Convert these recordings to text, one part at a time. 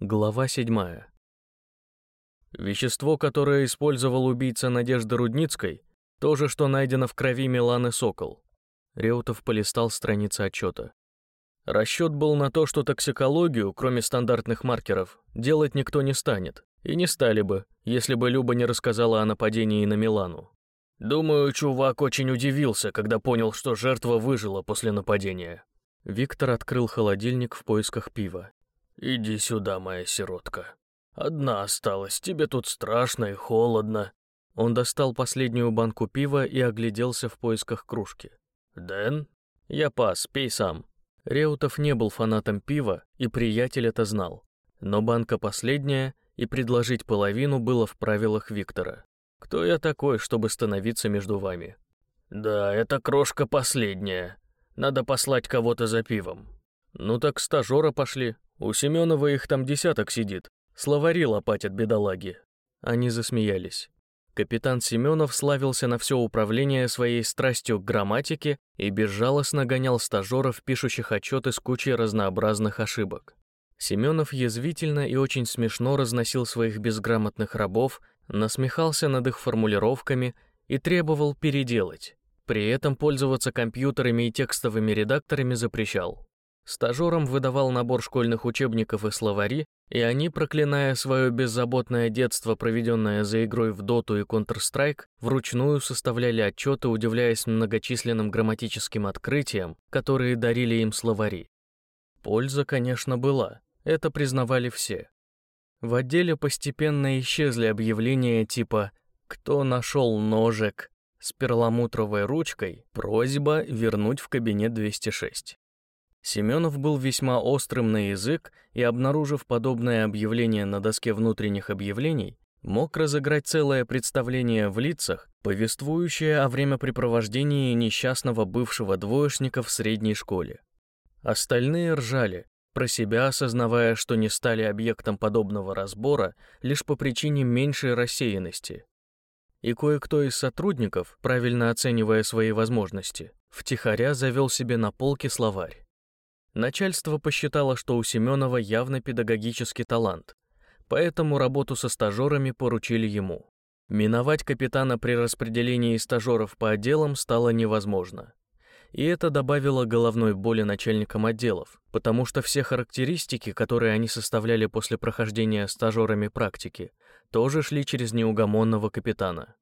Глава 7. Вещество, которое использовал убийца Надежды Рудницкой, то же, что найдено в крови Миланы Сокол. Реутов полистал страницы отчета. Расчет был на то, что токсикологию, кроме стандартных маркеров, делать никто не станет. И не стали бы, если бы Люба не рассказала о нападении на Милану. Думаю, чувак очень удивился, когда понял, что жертва выжила после нападения. Виктор открыл холодильник в поисках пива. «Иди сюда, моя сиротка. Одна осталась, тебе тут страшно и холодно». Он достал последнюю банку пива и огляделся в поисках кружки. «Дэн?» «Я пас, пей сам». Реутов не был фанатом пива, и приятель это знал. Но банка последняя, и предложить половину было в правилах Виктора. Кто я такой, чтобы становиться между вами? Да, эта крошка последняя. Надо послать кого-то за пивом. Ну так стажера пошли. У Семенова их там десяток сидит. Словари лопатят бедолаги. Они засмеялись. Капитан Семенов славился на все управление своей страстью к грамматике и безжалостно гонял стажеров, пишущих отчеты с кучей разнообразных ошибок. Семенов язвительно и очень смешно разносил своих безграмотных рабов, насмехался над их формулировками и требовал переделать. При этом пользоваться компьютерами и текстовыми редакторами запрещал. Стажерам выдавал набор школьных учебников и словари, и они, проклиная свое беззаботное детство, проведенное за игрой в Доту и Counter-Strike, вручную составляли отчеты, удивляясь многочисленным грамматическим открытиям, которые дарили им словари. Польза, конечно, была, это признавали все. В отделе постепенно исчезли объявления типа «Кто нашел ножик?» с перламутровой ручкой «Просьба вернуть в кабинет 206». Семенов был весьма острым на язык и, обнаружив подобное объявление на доске внутренних объявлений, мог разыграть целое представление в лицах, повествующее о времяпрепровождении несчастного бывшего двоечника в средней школе. Остальные ржали, про себя осознавая, что не стали объектом подобного разбора лишь по причине меньшей рассеянности. И кое-кто из сотрудников, правильно оценивая свои возможности, втихаря завел себе на полке словарь. Начальство посчитало, что у Семенова явно педагогический талант, поэтому работу со стажерами поручили ему. Миновать капитана при распределении стажеров по отделам стало невозможно и это добавило головной боли начальникам отделов, потому что все характеристики, которые они составляли после прохождения стажерами практики, тоже шли через неугомонного капитана.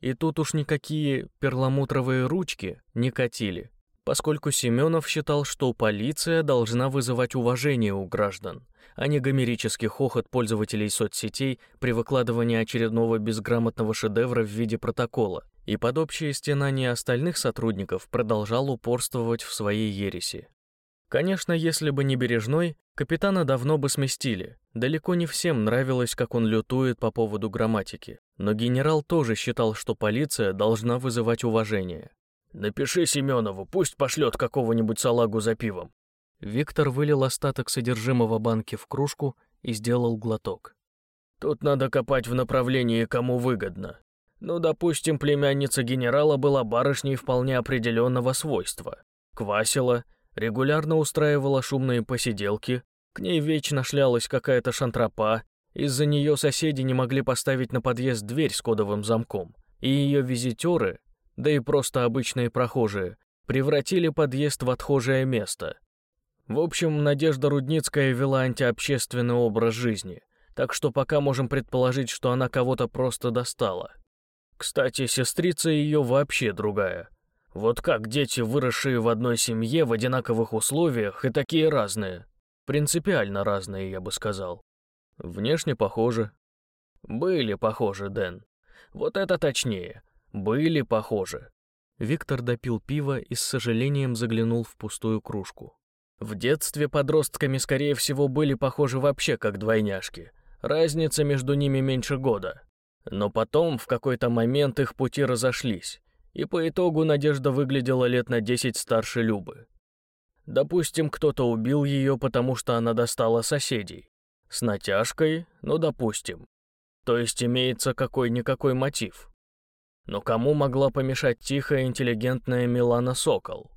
И тут уж никакие перламутровые ручки не катили, поскольку Семенов считал, что полиция должна вызывать уважение у граждан, а не гомерический хохот пользователей соцсетей при выкладывании очередного безграмотного шедевра в виде протокола, и под общее стенание остальных сотрудников продолжал упорствовать в своей ереси. Конечно, если бы не Бережной, капитана давно бы сместили. Далеко не всем нравилось, как он лютует по поводу грамматики. Но генерал тоже считал, что полиция должна вызывать уважение. «Напиши Семенову, пусть пошлет какого-нибудь салагу за пивом». Виктор вылил остаток содержимого банки в кружку и сделал глоток. «Тут надо копать в направлении, кому выгодно. Ну, допустим, племянница генерала была барышней вполне определенного свойства. Квасила, регулярно устраивала шумные посиделки, к ней вечно шлялась какая-то шантропа, из-за нее соседи не могли поставить на подъезд дверь с кодовым замком, и ее визитеры, да и просто обычные прохожие, превратили подъезд в отхожее место. В общем, Надежда Рудницкая вела антиобщественный образ жизни, так что пока можем предположить, что она кого-то просто достала. Кстати, сестрица ее вообще другая. Вот как дети, выросшие в одной семье в одинаковых условиях и такие разные. Принципиально разные, я бы сказал. Внешне похожи. Были похожи, Дэн. Вот это точнее. Были похожи. Виктор допил пиво и с сожалением заглянул в пустую кружку. В детстве подростками, скорее всего, были похожи вообще как двойняшки. Разница между ними меньше года. Но потом в какой-то момент их пути разошлись, и по итогу Надежда выглядела лет на 10 старше Любы. Допустим, кто-то убил ее, потому что она достала соседей. С натяжкой, ну допустим. То есть имеется какой-никакой мотив. Но кому могла помешать тихая, интеллигентная Милана Сокол?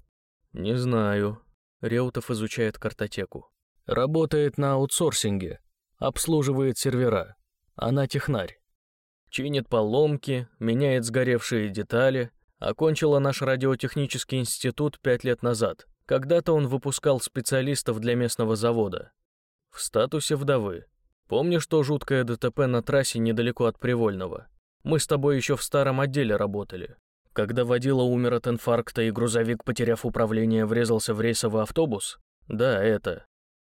Не знаю. Реутов изучает картотеку. Работает на аутсорсинге. Обслуживает сервера. Она технарь. Чинит поломки, меняет сгоревшие детали. Окончила наш радиотехнический институт пять лет назад. Когда-то он выпускал специалистов для местного завода. В статусе вдовы. Помнишь то жуткое ДТП на трассе недалеко от Привольного? Мы с тобой еще в старом отделе работали. Когда водила умер от инфаркта и грузовик, потеряв управление, врезался в рейсовый автобус? Да, это.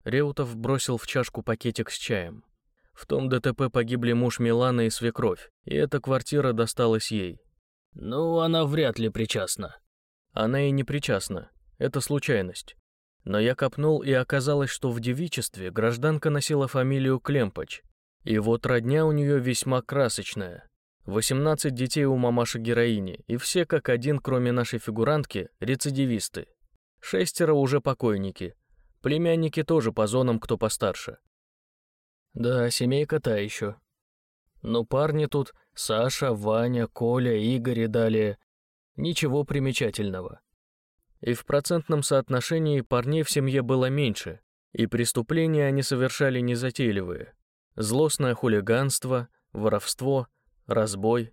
Реутов бросил в чашку пакетик с чаем. В том ДТП погибли муж Миланы и свекровь, и эта квартира досталась ей. Ну, она вряд ли причастна. Она и не причастна. Это случайность. Но я копнул, и оказалось, что в девичестве гражданка носила фамилию Клемпач. И вот родня у нее весьма красочная. 18 детей у мамаши-героини, и все как один, кроме нашей фигурантки, рецидивисты. Шестеро уже покойники. Племянники тоже по зонам, кто постарше. Да, семейка та еще. Но парни тут Саша, Ваня, Коля, Игорь и далее. Ничего примечательного. И в процентном соотношении парней в семье было меньше, и преступления они совершали незатейливые. Злостное хулиганство, воровство, разбой.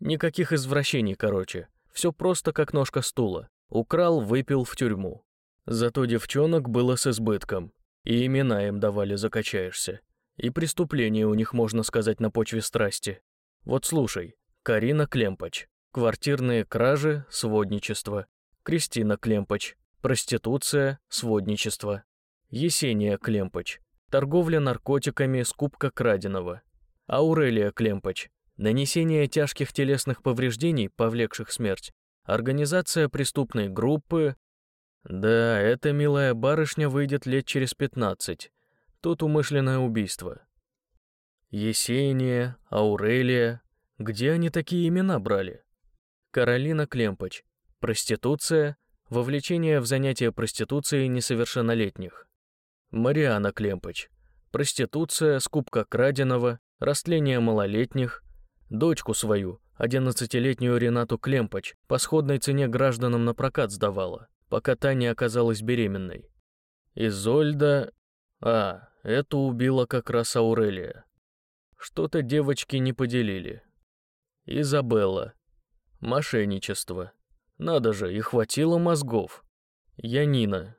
Никаких извращений, короче. Все просто как ножка стула. Украл, выпил в тюрьму. Зато девчонок было с избытком. И имена им давали, закачаешься. И преступления у них, можно сказать, на почве страсти. Вот слушай, Карина Клемпач. Квартирные кражи, сводничество. Кристина Клемпач, проституция, сводничество. Есения Клемпач, торговля наркотиками, скупка краденого. Аурелия Клемпач, нанесение тяжких телесных повреждений, повлекших смерть. Организация преступной группы. Да, эта милая барышня выйдет лет через пятнадцать. Тут умышленное убийство. Есения, Аурелия. Где они такие имена брали? Каролина Клемпач, Проституция, вовлечение в занятия проституцией несовершеннолетних. Мариана Клемпач. Проституция, скупка краденого, растление малолетних. Дочку свою, одиннадцатилетнюю Ренату Клемпач, по сходной цене гражданам на прокат сдавала, пока та не оказалась беременной. Изольда... А, эту убила как раз Аурелия. Что-то девочки не поделили. Изабелла. Мошенничество. Надо же, и хватило мозгов. Я Нина.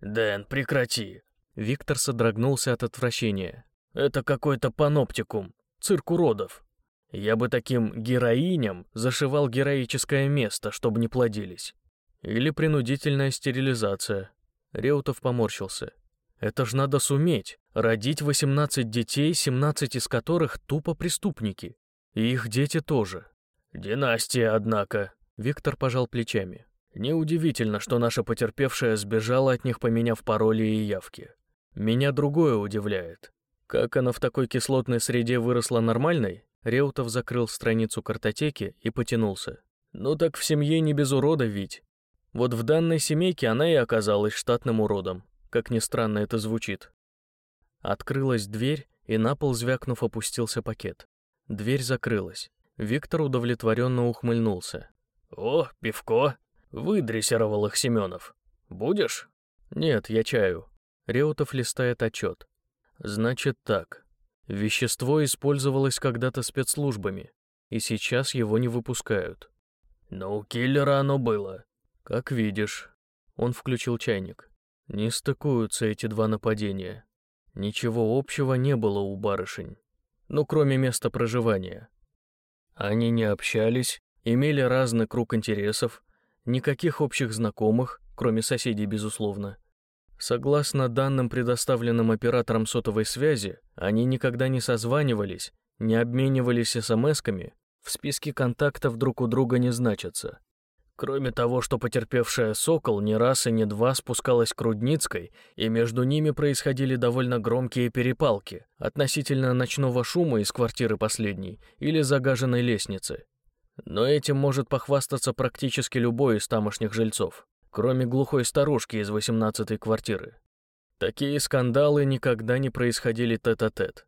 Дэн, прекрати. Виктор содрогнулся от отвращения. Это какой-то паноптикум, цирк уродов. Я бы таким героиням зашивал героическое место, чтобы не плодились. Или принудительная стерилизация. Реутов поморщился. Это ж надо суметь. Родить 18 детей, 17 из которых тупо преступники. И их дети тоже. Династия, однако, Виктор пожал плечами. Неудивительно, что наша потерпевшая сбежала от них, поменяв пароли и явки. Меня другое удивляет. Как она в такой кислотной среде выросла нормальной? Реутов закрыл страницу картотеки и потянулся. Ну так в семье не без урода ведь. Вот в данной семейке она и оказалась штатным уродом. Как ни странно это звучит. Открылась дверь, и на пол звякнув опустился пакет. Дверь закрылась. Виктор удовлетворенно ухмыльнулся. «О, пивко!» — выдрессировал их Семенов. «Будешь?» «Нет, я чаю». Реутов листает отчет. «Значит так. Вещество использовалось когда-то спецслужбами, и сейчас его не выпускают». «Но у киллера оно было». «Как видишь». Он включил чайник. Не стыкуются эти два нападения. Ничего общего не было у барышень. Ну, кроме места проживания. Они не общались, имели разный круг интересов, никаких общих знакомых, кроме соседей, безусловно. Согласно данным, предоставленным оператором сотовой связи, они никогда не созванивались, не обменивались смс-ками, в списке контактов друг у друга не значатся. Кроме того, что потерпевшая «Сокол» не раз и не два спускалась к Рудницкой, и между ними происходили довольно громкие перепалки относительно ночного шума из квартиры последней или загаженной лестницы. Но этим может похвастаться практически любой из тамошних жильцов, кроме глухой старушки из 18-й квартиры. Такие скандалы никогда не происходили тет-а-тет. -тет.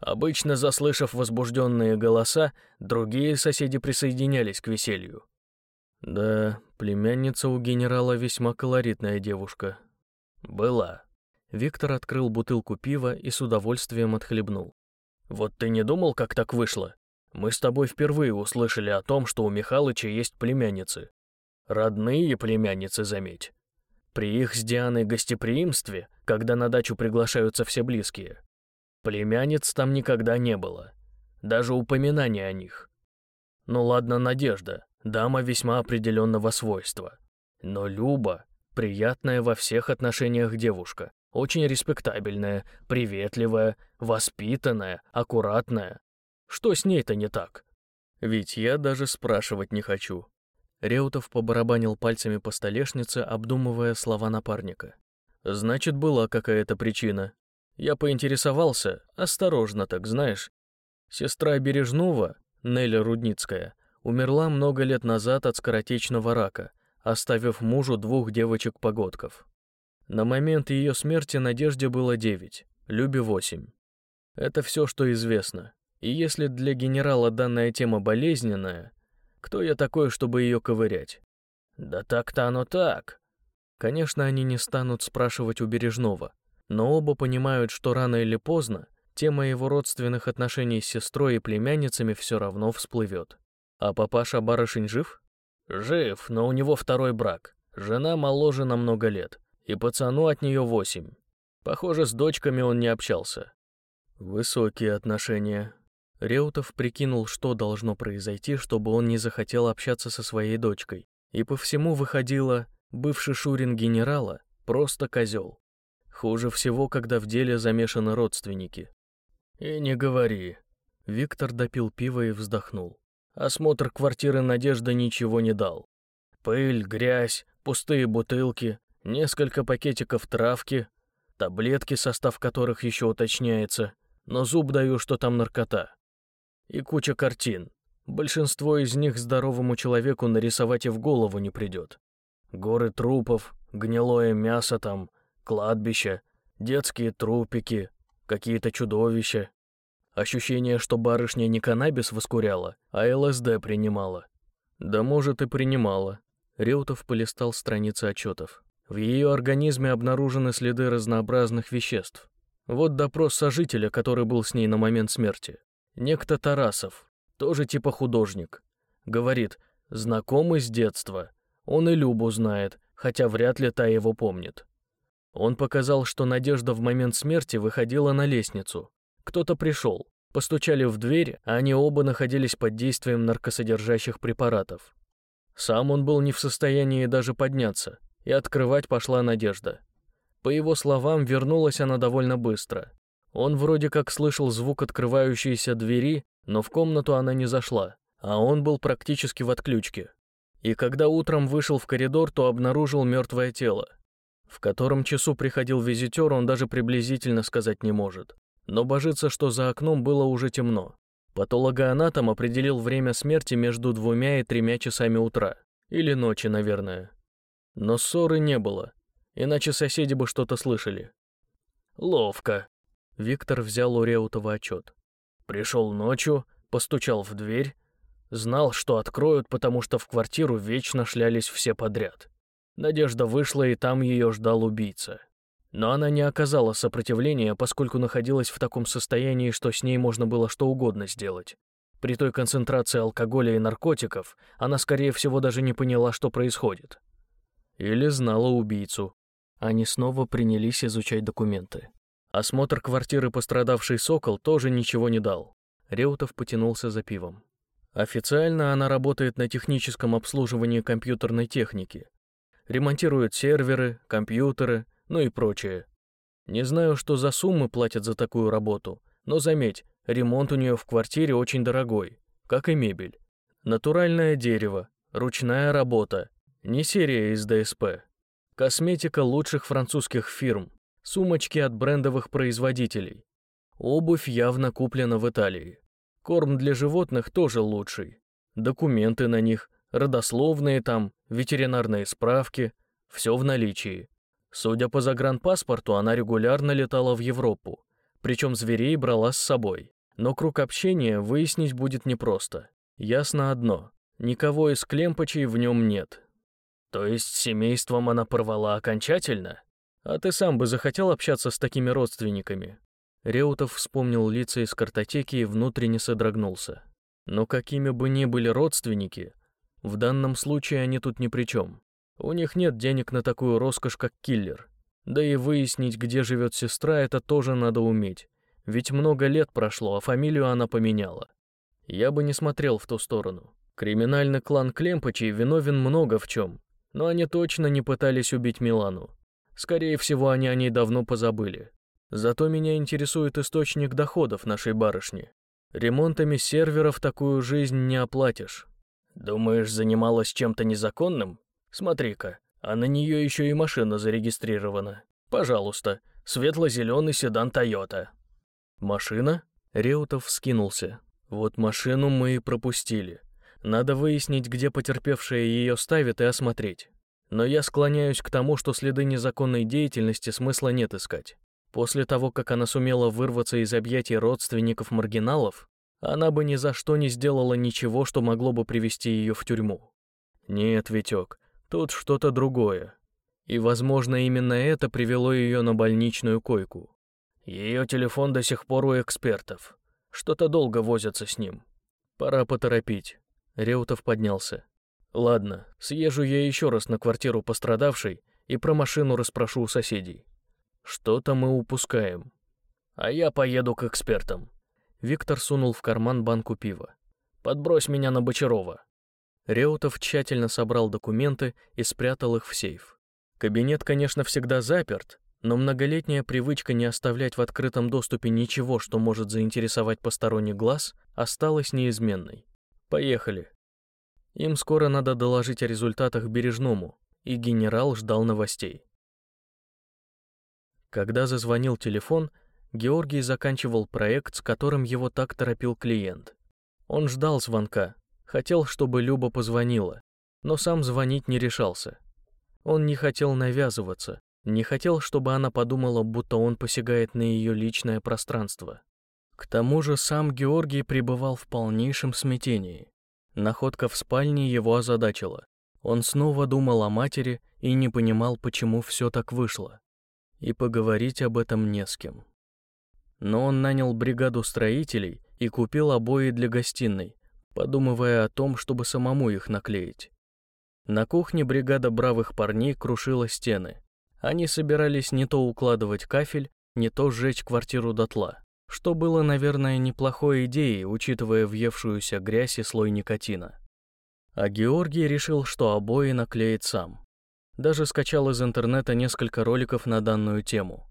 Обычно, заслышав возбужденные голоса, другие соседи присоединялись к веселью. Да, племянница у генерала весьма колоритная девушка. Была. Виктор открыл бутылку пива и с удовольствием отхлебнул. «Вот ты не думал, как так вышло? Мы с тобой впервые услышали о том, что у Михалыча есть племянницы. Родные племянницы, заметь. При их с Дианой гостеприимстве, когда на дачу приглашаются все близкие, племянниц там никогда не было. Даже упоминания о них. Ну ладно, Надежда, дама весьма определенного свойства. Но Люба — приятная во всех отношениях девушка, очень респектабельная, приветливая, воспитанная, аккуратная. Что с ней-то не так? Ведь я даже спрашивать не хочу. Реутов побарабанил пальцами по столешнице, обдумывая слова напарника. Значит, была какая-то причина. Я поинтересовался, осторожно так, знаешь. Сестра Бережнова, Неля Рудницкая, умерла много лет назад от скоротечного рака, оставив мужу двух девочек-погодков. На момент ее смерти Надежде было девять, Любе восемь. Это все, что известно. И если для генерала данная тема болезненная, кто я такой, чтобы ее ковырять? Да так-то оно так. Конечно, они не станут спрашивать у Бережного, но оба понимают, что рано или поздно тема его родственных отношений с сестрой и племянницами все равно всплывет. А папаша Барышень жив? Жив, но у него второй брак. Жена моложе на много лет, и пацану от нее восемь. Похоже, с дочками он не общался. Высокие отношения. Реутов прикинул, что должно произойти, чтобы он не захотел общаться со своей дочкой. И по всему выходило, бывший Шурин генерала просто козел. Хуже всего, когда в деле замешаны родственники. И не говори. Виктор допил пиво и вздохнул. Осмотр квартиры Надежда ничего не дал. Пыль, грязь, пустые бутылки, несколько пакетиков травки, таблетки, состав которых еще уточняется, но зуб даю, что там наркота. И куча картин. Большинство из них здоровому человеку нарисовать и в голову не придет. Горы трупов, гнилое мясо там, кладбище, детские трупики, какие-то чудовища. Ощущение, что барышня не каннабис воскуряла, а ЛСД принимала. Да может и принимала. Реутов полистал страницы отчетов. В ее организме обнаружены следы разнообразных веществ. Вот допрос сожителя, который был с ней на момент смерти. Некто Тарасов, тоже типа художник. Говорит, знакомый с детства. Он и Любу знает, хотя вряд ли та его помнит. Он показал, что Надежда в момент смерти выходила на лестницу, кто-то пришел, постучали в дверь, а они оба находились под действием наркосодержащих препаратов. Сам он был не в состоянии даже подняться, и открывать пошла Надежда. По его словам, вернулась она довольно быстро. Он вроде как слышал звук открывающейся двери, но в комнату она не зашла, а он был практически в отключке. И когда утром вышел в коридор, то обнаружил мертвое тело. В котором часу приходил визитер, он даже приблизительно сказать не может но божится, что за окном было уже темно. Патологоанатом определил время смерти между двумя и тремя часами утра. Или ночи, наверное. Но ссоры не было, иначе соседи бы что-то слышали. Ловко. Виктор взял у Реутова отчет. Пришел ночью, постучал в дверь, знал, что откроют, потому что в квартиру вечно шлялись все подряд. Надежда вышла, и там ее ждал убийца. Но она не оказала сопротивления, поскольку находилась в таком состоянии, что с ней можно было что угодно сделать. При той концентрации алкоголя и наркотиков она, скорее всего, даже не поняла, что происходит. Или знала убийцу. Они снова принялись изучать документы. Осмотр квартиры пострадавшей «Сокол» тоже ничего не дал. Реутов потянулся за пивом. Официально она работает на техническом обслуживании компьютерной техники. Ремонтирует серверы, компьютеры, ну и прочее. Не знаю, что за суммы платят за такую работу, но заметь, ремонт у нее в квартире очень дорогой, как и мебель. Натуральное дерево, ручная работа, не серия из ДСП. Косметика лучших французских фирм, сумочки от брендовых производителей. Обувь явно куплена в Италии. Корм для животных тоже лучший. Документы на них, родословные там, ветеринарные справки, все в наличии. Судя по загранпаспорту, она регулярно летала в Европу, причем зверей брала с собой. Но круг общения выяснить будет непросто. Ясно одно — никого из клемпочей в нем нет. То есть семейством она порвала окончательно? А ты сам бы захотел общаться с такими родственниками?» Реутов вспомнил лица из картотеки и внутренне содрогнулся. Но какими бы ни были родственники, в данном случае они тут ни при чем. У них нет денег на такую роскошь, как киллер. Да и выяснить, где живет сестра, это тоже надо уметь. Ведь много лет прошло, а фамилию она поменяла. Я бы не смотрел в ту сторону. Криминальный клан Клемпачей виновен много в чем, но они точно не пытались убить Милану. Скорее всего, они о ней давно позабыли. Зато меня интересует источник доходов нашей барышни. Ремонтами серверов такую жизнь не оплатишь. Думаешь, занималась чем-то незаконным? Смотри-ка, а на нее еще и машина зарегистрирована. Пожалуйста, светло-зеленый седан Тойота. Машина? Реутов скинулся. Вот машину мы и пропустили. Надо выяснить, где потерпевшая ее ставит и осмотреть. Но я склоняюсь к тому, что следы незаконной деятельности смысла нет искать. После того, как она сумела вырваться из объятий родственников-маргиналов, она бы ни за что не сделала ничего, что могло бы привести ее в тюрьму. Нет, Витек, тут что-то другое. И, возможно, именно это привело ее на больничную койку. Ее телефон до сих пор у экспертов. Что-то долго возятся с ним. Пора поторопить. Реутов поднялся. Ладно, съезжу я еще раз на квартиру пострадавшей и про машину расспрошу у соседей. Что-то мы упускаем. А я поеду к экспертам. Виктор сунул в карман банку пива. Подбрось меня на Бочарова. Реутов тщательно собрал документы и спрятал их в сейф. Кабинет, конечно, всегда заперт, но многолетняя привычка не оставлять в открытом доступе ничего, что может заинтересовать посторонний глаз, осталась неизменной. Поехали. Им скоро надо доложить о результатах Бережному, и генерал ждал новостей. Когда зазвонил телефон, Георгий заканчивал проект, с которым его так торопил клиент. Он ждал звонка, хотел, чтобы Люба позвонила, но сам звонить не решался. Он не хотел навязываться, не хотел, чтобы она подумала, будто он посягает на ее личное пространство. К тому же сам Георгий пребывал в полнейшем смятении. Находка в спальне его озадачила. Он снова думал о матери и не понимал, почему все так вышло и поговорить об этом не с кем. Но он нанял бригаду строителей и купил обои для гостиной, подумывая о том, чтобы самому их наклеить. На кухне бригада бравых парней крушила стены. Они собирались не то укладывать кафель, не то сжечь квартиру дотла, что было, наверное, неплохой идеей, учитывая въевшуюся грязь и слой никотина. А Георгий решил, что обои наклеит сам. Даже скачал из интернета несколько роликов на данную тему.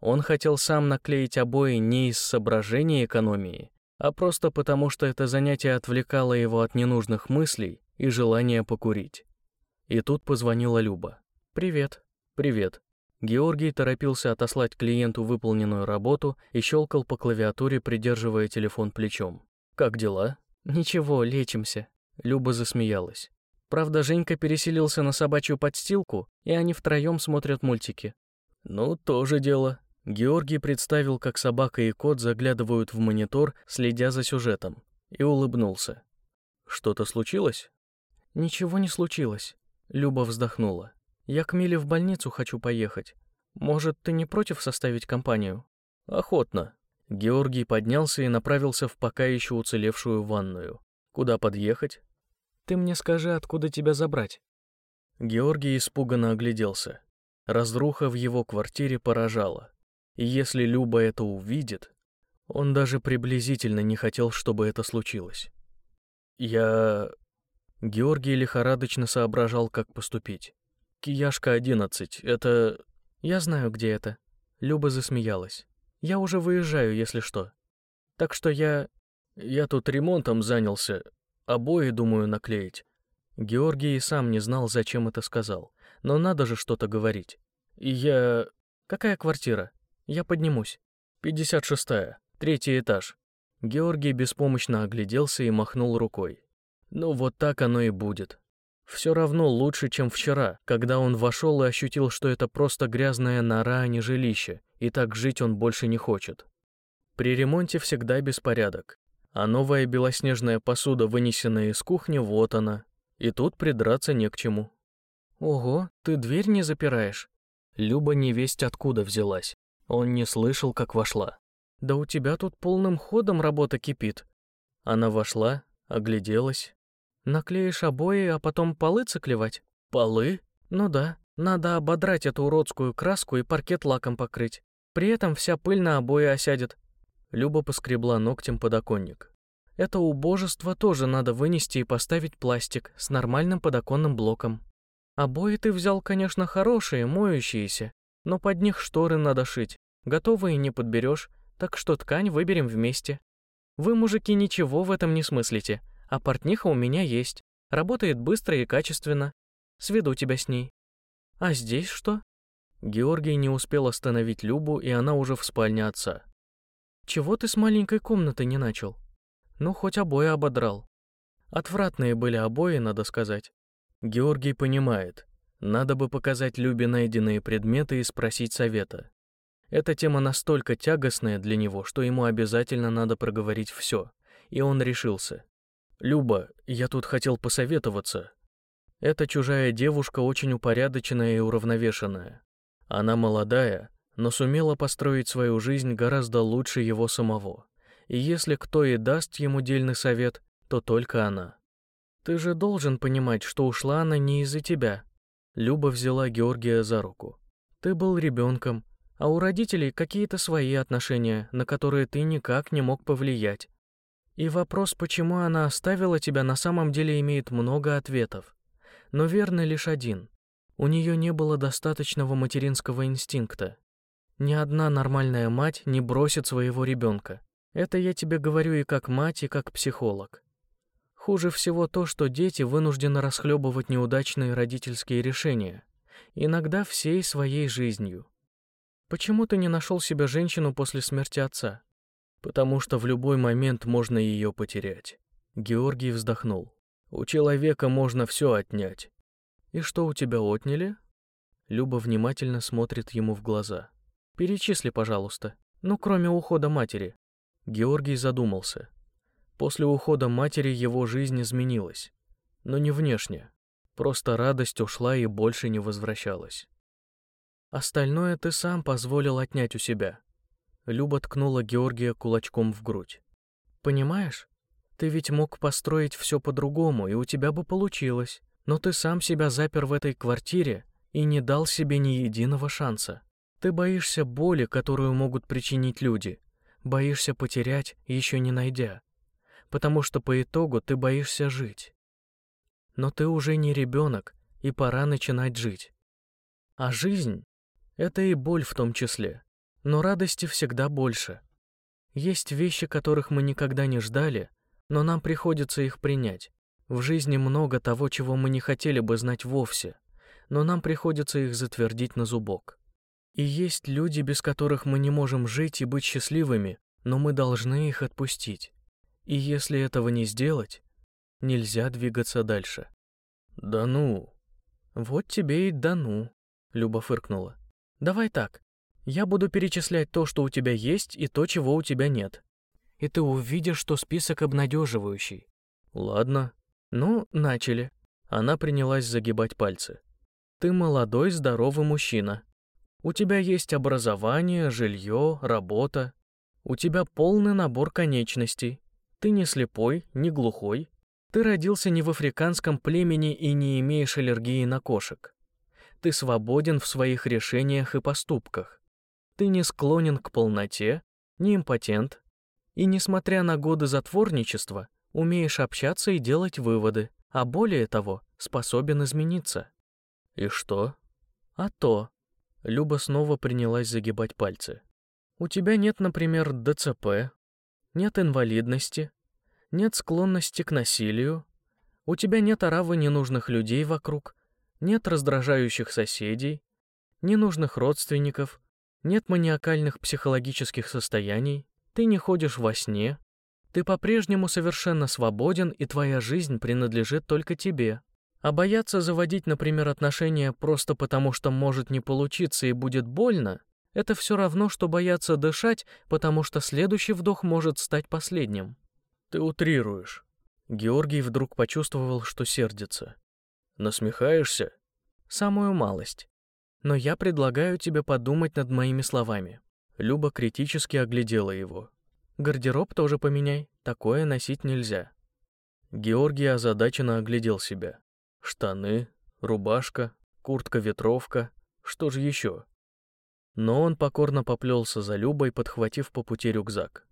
Он хотел сам наклеить обои не из соображения экономии, а просто потому, что это занятие отвлекало его от ненужных мыслей и желания покурить. И тут позвонила Люба. «Привет». «Привет». Георгий торопился отослать клиенту выполненную работу и щелкал по клавиатуре, придерживая телефон плечом. «Как дела?» «Ничего, лечимся». Люба засмеялась. Правда, Женька переселился на собачью подстилку, и они втроем смотрят мультики. Ну, тоже дело. Георгий представил, как собака и кот заглядывают в монитор, следя за сюжетом, и улыбнулся. Что-то случилось? Ничего не случилось. Люба вздохнула. Я к Миле в больницу хочу поехать. Может, ты не против составить компанию? Охотно. Георгий поднялся и направился в пока еще уцелевшую ванную. Куда подъехать? Ты мне скажи, откуда тебя забрать?» Георгий испуганно огляделся. Разруха в его квартире поражала. И если Люба это увидит, он даже приблизительно не хотел, чтобы это случилось. «Я...» Георгий лихорадочно соображал, как поступить. «Кияшка, одиннадцать, это...» «Я знаю, где это». Люба засмеялась. «Я уже выезжаю, если что. Так что я... Я тут ремонтом занялся, Обои, думаю, наклеить. Георгий и сам не знал, зачем это сказал. Но надо же что-то говорить. И я... Какая квартира? Я поднимусь. 56-я, третий этаж. Георгий беспомощно огляделся и махнул рукой. Ну вот так оно и будет. Все равно лучше, чем вчера, когда он вошел и ощутил, что это просто грязная нора, а не жилище, и так жить он больше не хочет. При ремонте всегда беспорядок, а новая белоснежная посуда, вынесенная из кухни, вот она. И тут придраться не к чему. «Ого, ты дверь не запираешь?» Люба невесть откуда взялась. Он не слышал, как вошла. «Да у тебя тут полным ходом работа кипит». Она вошла, огляделась. «Наклеишь обои, а потом полы циклевать?» «Полы?» «Ну да, надо ободрать эту уродскую краску и паркет лаком покрыть. При этом вся пыль на обои осядет». Люба поскребла ногтем подоконник. «Это убожество тоже надо вынести и поставить пластик с нормальным подоконным блоком. Обои ты взял, конечно, хорошие, моющиеся, но под них шторы надо шить. Готовые не подберешь, так что ткань выберем вместе. Вы, мужики, ничего в этом не смыслите, а портниха у меня есть. Работает быстро и качественно. Сведу тебя с ней. А здесь что? Георгий не успел остановить Любу, и она уже в спальне отца. Чего ты с маленькой комнаты не начал? Ну, хоть обои ободрал. Отвратные были обои, надо сказать. Георгий понимает. Надо бы показать Любе найденные предметы и спросить совета. Эта тема настолько тягостная для него, что ему обязательно надо проговорить все. И он решился. «Люба, я тут хотел посоветоваться. Эта чужая девушка очень упорядоченная и уравновешенная. Она молодая, но сумела построить свою жизнь гораздо лучше его самого. И если кто и даст ему дельный совет, то только она. Ты же должен понимать, что ушла она не из-за тебя. Люба взяла Георгия за руку. Ты был ребенком, а у родителей какие-то свои отношения, на которые ты никак не мог повлиять. И вопрос, почему она оставила тебя, на самом деле имеет много ответов. Но верно лишь один. У нее не было достаточного материнского инстинкта. Ни одна нормальная мать не бросит своего ребенка. Это я тебе говорю и как мать, и как психолог. Хуже всего то, что дети вынуждены расхлебывать неудачные родительские решения, иногда всей своей жизнью. Почему ты не нашел себе женщину после смерти отца? Потому что в любой момент можно ее потерять. Георгий вздохнул. У человека можно все отнять. И что у тебя отняли? Люба внимательно смотрит ему в глаза. Перечисли, пожалуйста. Ну, кроме ухода матери. Георгий задумался. После ухода матери его жизнь изменилась. Но не внешне. Просто радость ушла и больше не возвращалась. Остальное ты сам позволил отнять у себя. Люба ткнула Георгия кулачком в грудь. Понимаешь? Ты ведь мог построить все по-другому, и у тебя бы получилось. Но ты сам себя запер в этой квартире и не дал себе ни единого шанса. Ты боишься боли, которую могут причинить люди. Боишься потерять, еще не найдя. Потому что по итогу ты боишься жить. Но ты уже не ребенок, и пора начинать жить. А жизнь — это и боль в том числе. Но радости всегда больше. Есть вещи, которых мы никогда не ждали, но нам приходится их принять. В жизни много того, чего мы не хотели бы знать вовсе, но нам приходится их затвердить на зубок. И есть люди, без которых мы не можем жить и быть счастливыми, но мы должны их отпустить. И если этого не сделать, нельзя двигаться дальше. Да ну. Вот тебе и да ну, Люба фыркнула. Давай так. Я буду перечислять то, что у тебя есть, и то, чего у тебя нет. И ты увидишь, что список обнадеживающий. Ладно. Ну, начали. Она принялась загибать пальцы. Ты молодой, здоровый мужчина. У тебя есть образование, жилье, работа. У тебя полный набор конечностей. Ты не слепой, не глухой. Ты родился не в африканском племени и не имеешь аллергии на кошек. Ты свободен в своих решениях и поступках. Ты не склонен к полноте, не импотент. И, несмотря на годы затворничества, умеешь общаться и делать выводы, а более того, способен измениться. И что? А то, Люба снова принялась загибать пальцы. «У тебя нет, например, ДЦП, нет инвалидности, нет склонности к насилию, у тебя нет оравы ненужных людей вокруг, нет раздражающих соседей, ненужных родственников, нет маниакальных психологических состояний, ты не ходишь во сне, ты по-прежнему совершенно свободен, и твоя жизнь принадлежит только тебе. А бояться заводить, например, отношения просто потому, что может не получиться и будет больно, это все равно, что бояться дышать, потому что следующий вдох может стать последним. Ты утрируешь. Георгий вдруг почувствовал, что сердится. Насмехаешься? Самую малость. Но я предлагаю тебе подумать над моими словами. Люба критически оглядела его. Гардероб тоже поменяй, такое носить нельзя. Георгий озадаченно оглядел себя. Штаны, рубашка, куртка-ветровка, что же еще? Но он покорно поплелся за Любой, подхватив по пути рюкзак.